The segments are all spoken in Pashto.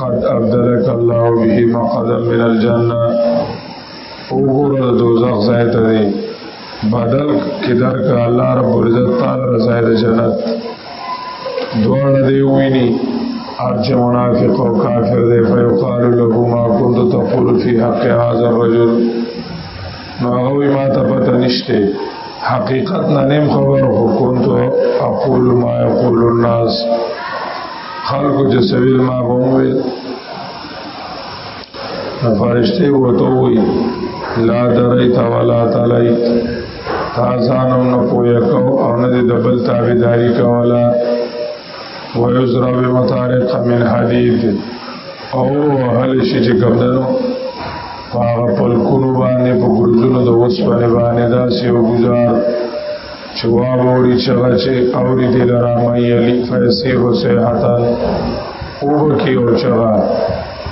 قد ابدلك الله به مقعدا من الجنه وګوره دوزخ ځای ته دی بدل کې درک الله رب عزت تعالی رضای د جنت دوړ دی ویني ارچ منافق او کافر دی فیقال له ما كنت تقول في حق هذا الرجل نو هغه وی ما ته پته نشته حقیقت نه نیم خبر خو كنت اقول ما يقول الناس خلکو چې سویل ما به وویل فرشته وته وی لا دریت ولا تلیت تا ځانم نه پوهه کو او نه د بل تابعداري کوله ويزرع بمطارق من حديد او هر شي چې کوم دنو هغه پلکونو باندې په ګرځونو د وسپنې باندې داسې یو ګزار چې واوري چې هغه چې اوري دې لرا مې علي فیصیح صحتا او کې او چغا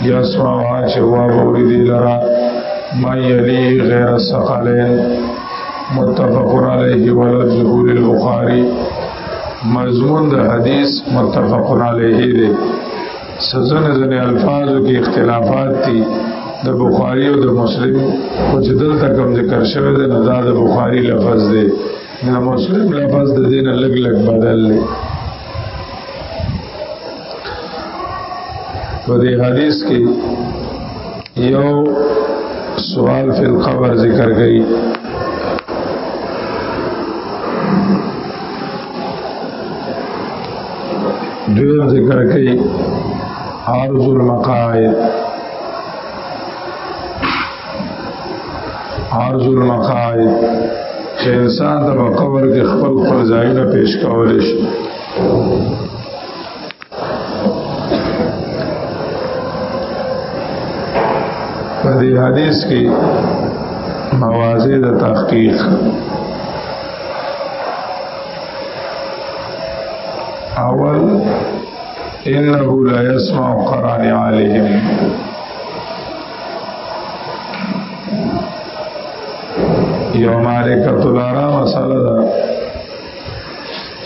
یا سما چې واوري دې لرا مې علي غیر ثقلین متفق علیه ولد ظهور البخاری مضمون د حدیث متفق علیه دی سزن زن الفاظو کې اختلافات دي د بخاری او د مسلم او چې دلته کوم ذکر شوی دی نو دا د بخاری لفظ دی د مسلم لفظ د دین لګ لګ بدل دی په دې حدیث کې یو سوال فی القبر ذکر کړي دویم ذکر کوي عارض المقاعد عارض المقاعد چې انسان د قبر کې خپل خپل ځایونه پیش کول شي په دې حدیث کې موازی د تحقیق اول انه لا يسمع قران عليهم یو مالکۃ الارا مساله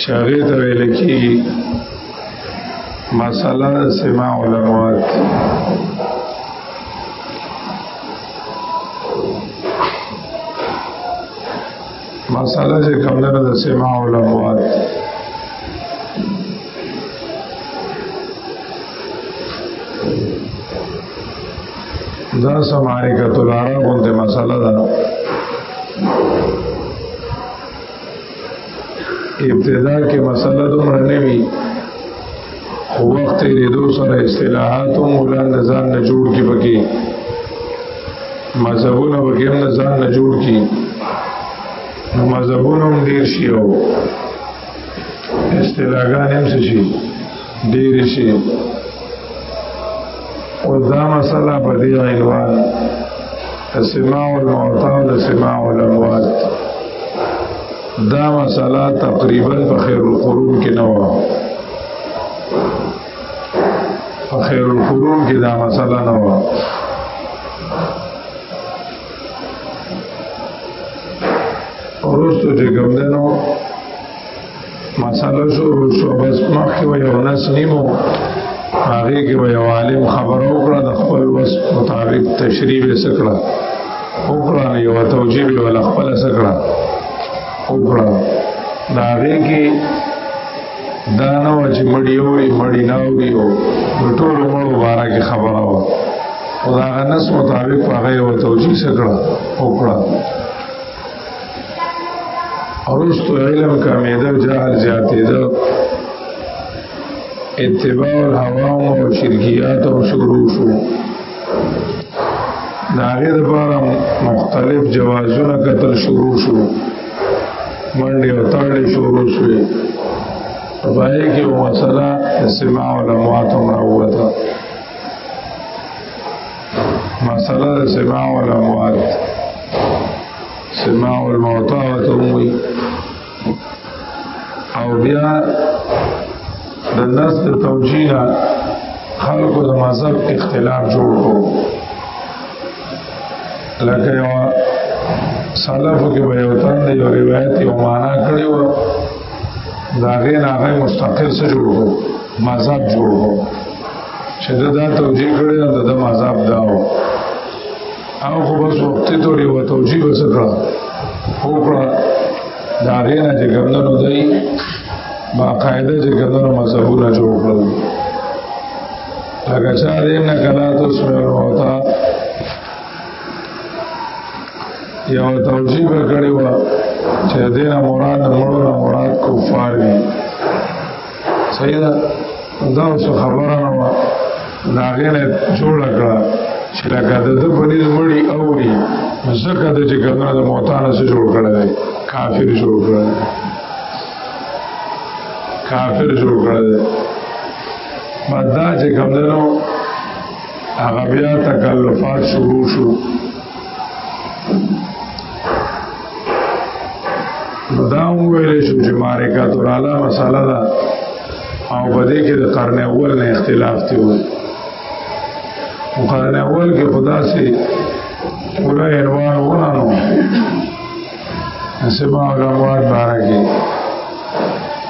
چې هغه ته ویل کېږي مسله سماع الاموات مسله چې کوم نه د سماع الاموات دا سماره کتل عربون ته مسله ده ابتدا کې مسله دومره نه وي خو وخت یې دو سره اصطلاحات هم ولان د ځان نه جوړ کی پکې مذهبونه پکې هم د ځان نه جوړ کی نو مذهبونه هم ډیر شي او اصطلاحګان هم شي ډېر شي او دا مسله په دې عنوان سماع الموتى او سماع الاموات دا مسله تقریبا په خیر القرون کې نه و په خیر القرون کې دا مسله نه و ورستو چې کوم دنو مساله شروع شو بس مخکې و یو نس نیمو هغې کې به یو عالم خبره وکړه د خپل وس مطابق تشریح یې څه کړه وکړه نو یوه توجیه یې وله خپله څه کړه وکړه د هغې کې دا نه وه چې مړي اوري مړي نه اوري او د ټولو مړو باره کې خبره وه خو د هغه نس مطابق هغه یوه توجیه څه کړه وکړه ورستو علم کمیده جهل زیاتیده اتباع الهوام او شرکیات او شروع شو داغه لپاره مختلف جوازونه کتل شروع شو منډه او تړلې شروع شوې پای کې مسله سماع الاموات راوته مسله د سماع او اموات سماع او الموتى ته وي او بیا د نس د توجیه خلقو د مذهب اختلاف جوړ کړو لکه یو سلفو کې به یو تن د یو روایت یو معنا کړی و دا غین هغه مستقل سره جوړ کړو مذهب جوړ هو چې دا دا توجیه کړی دا د مذهب دا و او خو بس وخت ته ډېر و توجیه وسکړه خو کړه دا غینا چې ګمندنو دی باقاعده چې ګمندنو مذهبونه جوړ کړل لکه چې دې نه کلا ته سره وتا یو توجیه کړی و چې دینه مراد مړو نه مراد کفار دي صحیح ده دا اوس خبره نه وه د هغې نه جوړه کړه چې لکه د ده په نیز مړي اوري نو ځکه د چې کومه د موتانه څه جوړ کړی دی کافر جوړ کړی دی کافر جوړ کړی دی بعد دا چې کوم دی نو هغه بیا تکلفات شروع شو دا ویل شو چې مارکات الاله مساله ده او په دې کې د قرن اول نه اختلاف دی و قرن اول کې خدا سي پورا اروان ورانو سبا غوار بارګي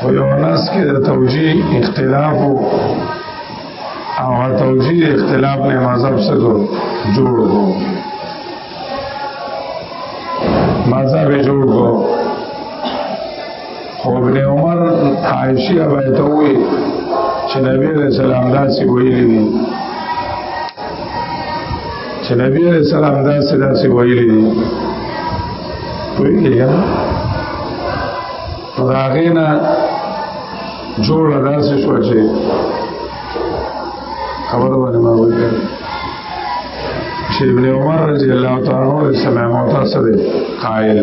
او یو ناس کې د توجیه اختلاف او توجیه اختلاف نه مذهب سره جوړ وو مذهب جوړ وو خو ابن عمر عائشہ به ته وی چې نبی رسول الله داسې ویلي دي چې نبی رسول الله داسې داسې ویلي دي په یوه راغینا جوړ داسې شو چې خبر باندې ما وکړ چې ابن عمر رضی الله تعالی عنہ سمع متاثر قائل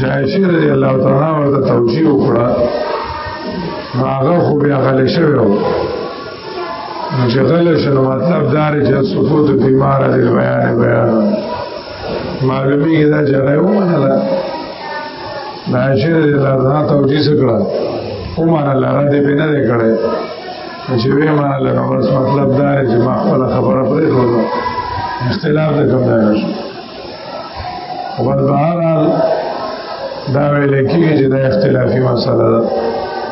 جایشی رضی الله تعالی ورته توجیه وکړه هغه خو بیا غلې شوی و چې غلې شنو مطلب دار چې سقوط بیمار دی بیان بیان معلومیږي دا چې هغه ومنله دا چې دا ځان توجیه وکړه ومنله را دې بنه دې کړې چې وې منله نو بس مطلب دا دی چې ما خپل خبره پرې کړو اختلاف د کوم ځای نشو او بهر حال دا ویل کېږي چې دا اختلافي مسله ده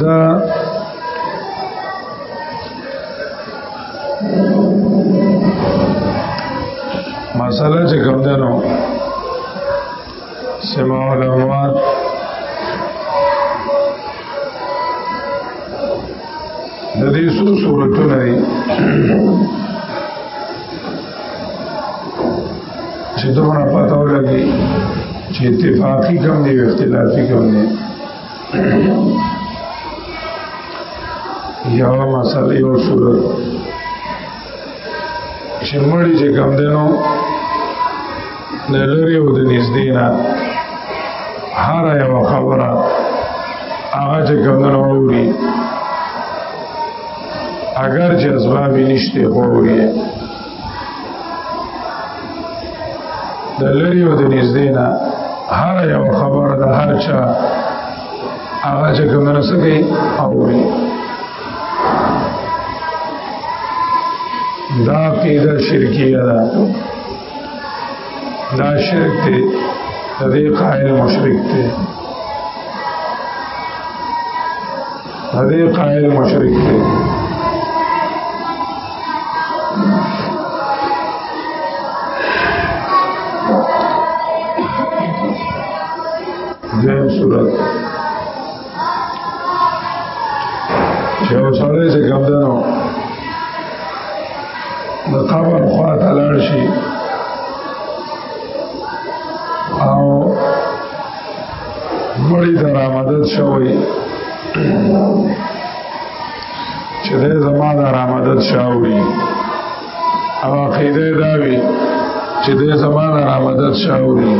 دا مسله چې کوم ده نو سماع الاموات د دې څو صورتونه دي چې دونه پته ولګي چې اتفاقی کم دی او اختلافي کم دی یو مسله یو صورت چې مړی چې کم دی نو د لرې او د نږدې نه هره یوه خبره هغه چې کم دی نو اوري اگر چې اسباب نشته خو اوري د لری او د نږدې نه هر یو خبره د هر چا هغه چې کوم نه سکے اوري دا قیده شرکیه ده دا شرک دی د دې قائل مشرک دی هدې قائل مشرک دی دیم صورت چې وسړې څه کوم دنو د قبر خوا ته لاړ شي مړی ته را مدد شوی چې دی زما د را مدد شاوړي او عقیده یې دا وي چې دی زما د را مدد شاوړي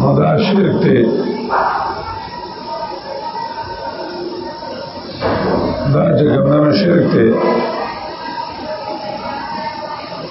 نو دا شرک دی دا چې کومه شرک دی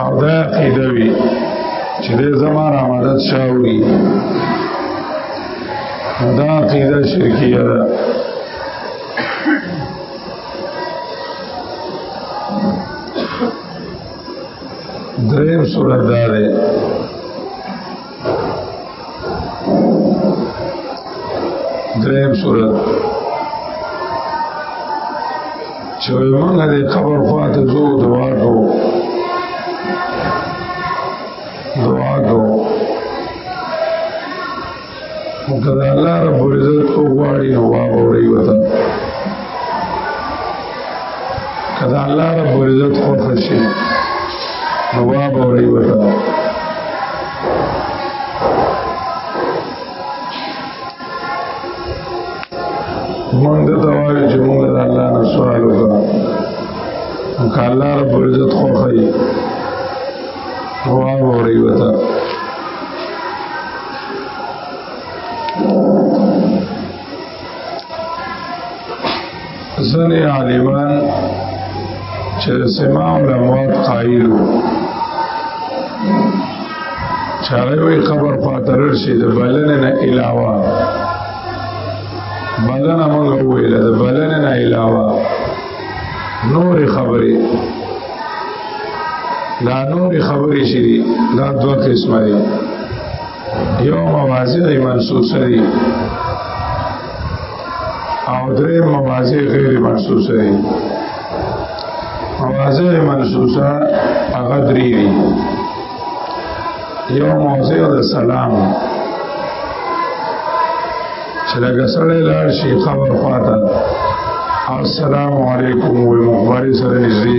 او دا عقیده وي چې د زما را مدد شاوري دا عقیده شرکیه ده دریم صورت دا ده دریم صورت چې موږ د قبر خواته زو دعا کو دعا کو مقدار الله رب العزت کو غواړي نو واوري وته کدا الله رب العزت خو خشي جواب اوري وتا مونږ د توایو چې مونږ د الله نه سوال وکړو که الله رب العزت خو خي جواب اوري وتا ځنې عالمان چې د سماع الاموات قائل وو چې هغه وی قبر خاطر شي د بلنې نه علاوه بلنه موږ ویل د بلنې نه علاوه نور خبرې دا نور خبرې شي دا دوه قسمه دي یو موازی دی منسوسه دی او درې موازی غیر منسوسه دی موازی منسوسه هغه درې دی یو موازی د سلام چې لکه سړی لاړ شي خبر خواته السلام علیکم وي مخبري سره نږدې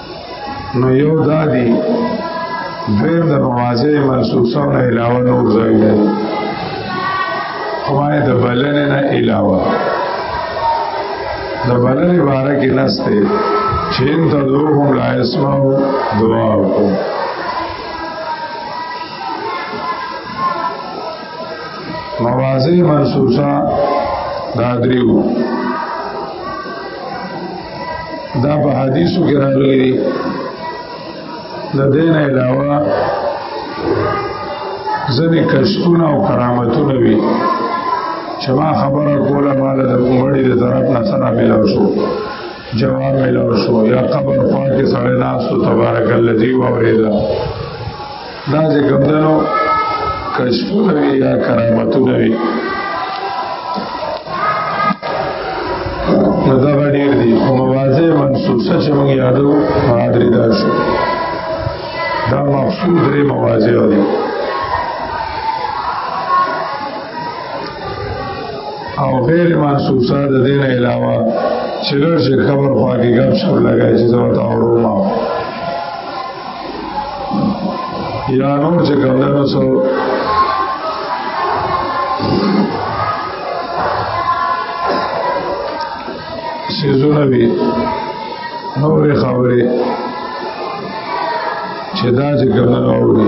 نو یو دا دی دویم د مواضع منصوصه او علاوه نور ځای دی خدای د بلنې نه علاوه د بلنې باره کې نسته چې ان تدعوهم لا يسمعوا دعاءكم مواضع منصوصه دا دریو دا په حدیثو کې راغلي دي د دین علاوه ځنې کشفونه او کرامتونه وي چې ما خبره کوله ما د کومړي د طرف نه سره ملاو شو جواب ملاو شو یا قبر خوا کې سړی ناستو تبارک الذي واورېده دا چې کوم دنو کشفونه وي یا کرامتونه وي نو دا به ډېر دي خو مواضع منصوصه چې موږ یادو هغه درې دا شو دا مقصود درې مواضع دي او غیر منصوصه د دین علاوه چې لږ خبر خو حقیقت شو لګای چې زما ته اورو ما یا نور چې کوم نه سو سیزونه وی نور خبره چې دا چې کوم نه اوري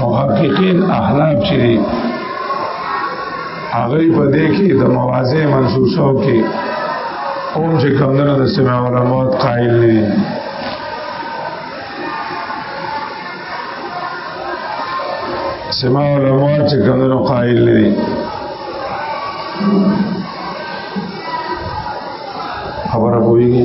محققین احناف چې دي هغه په دې کې د مواضع منسوسو کې اوم چې کمندونو د سماع علماء قائل نه دي سماع علماء چې کمندونو قائل نه دي خبره پوهیږي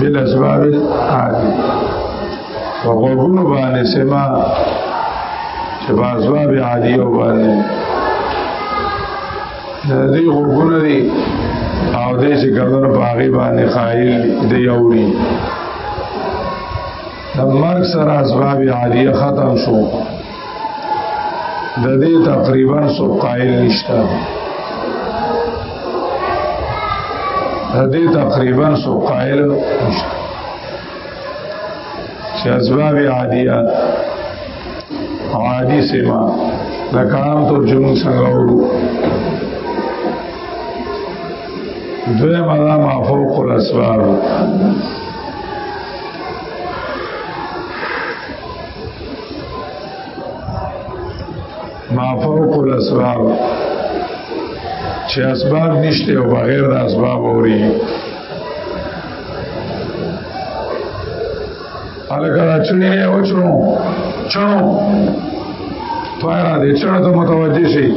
بل اسباب عادي په غوږونو باندې سما چې په اسباب عادي او باندې د دې غوږونه دي او دې چې ګردنو په هغې باندې خایل دی اوري د مرګ سره اسباب عادیه ختم شو د دې تقریبا سو قائل نشته د دې تقریبا سو قائل نشته چې اسباب عادیات عادی سما د کام تر جون څنګه ورو دوی مدا ما فوق الاسباب ما فوق الاسباب چې اسباب نشته او بغیر د اسباب اوري الګا چنه او چنو چنو پارا دې چنه ته متوجه شي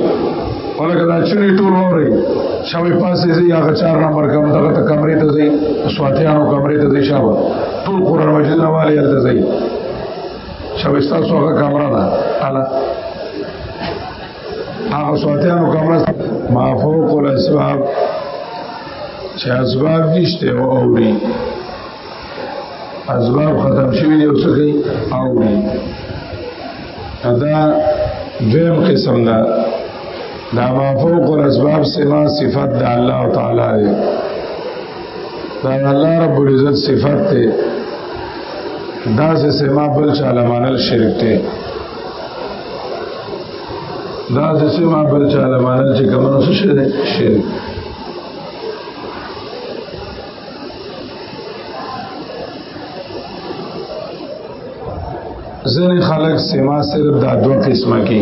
ولګا دا چنه ټول اوري شاوې پاسې زی هغه چار نمبر کوم دغه ته کمرې ته زی سواتیانو کمرې ته زی شاو ټول قران مجید والے ته زی شوستا سوغه کمره ده الا هغه سواتیانو کمره ما فوق الاسباب چې اسباب نشته او اوري اسباب ختم شوی دی اوس کوي اوري ادا دویم قسم ده دا ما فوق الاسباب سما صفت د الله تعالی دی دا الله رب العزت صفات ته دا سه سما بل چاله مانل شرک ته دا سه سما بل چاله مانل چې کوم نو څه شرک شرک ځنې خلک سما صرف دا دوه قسمه کې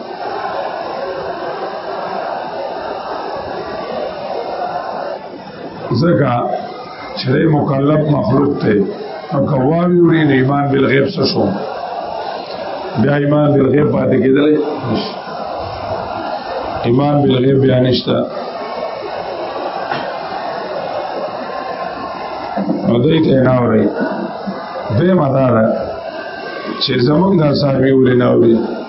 ځکه چې دی مکلف مخلوق دی نو که واوی وړي نو ایمان بالغیب څه شو بیا ایمان بالغیب پاتې کېدلی ایمان بالغیب بیا نشته نو دوی ته نه اوري دویمه دا ده چې زمونږ دا صاحبي ولې نه اوري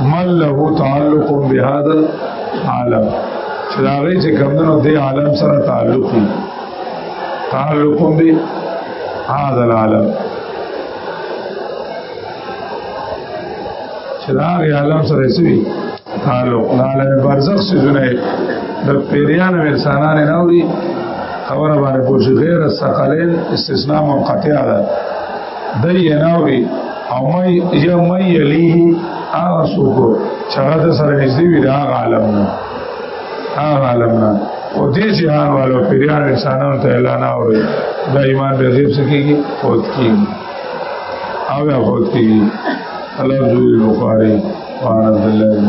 من له تعلق بهذا العالم چې دا غي چې کمونو دې عالم سره تعلق دي تعلق به هذا العالم چې دا غي عالم سره سوي تعلق عالم برزخ سيزونه د پیریان او انسانان نه وي خبره باندې پوښي غیر الثقلین استثناء منقطع ده دی یې ناوري او مې یا مې یلیه هغه څوک چې هغه د سره نږدې وي دا هغه عالم نه هغه عالم نه او دې جهان والو پیران انسانانو ته اعلان اوري دا ایمان به غیب سکیږي فوت کیږي او یا فوت کیږي الله جل بخاری وعن عبد الله بن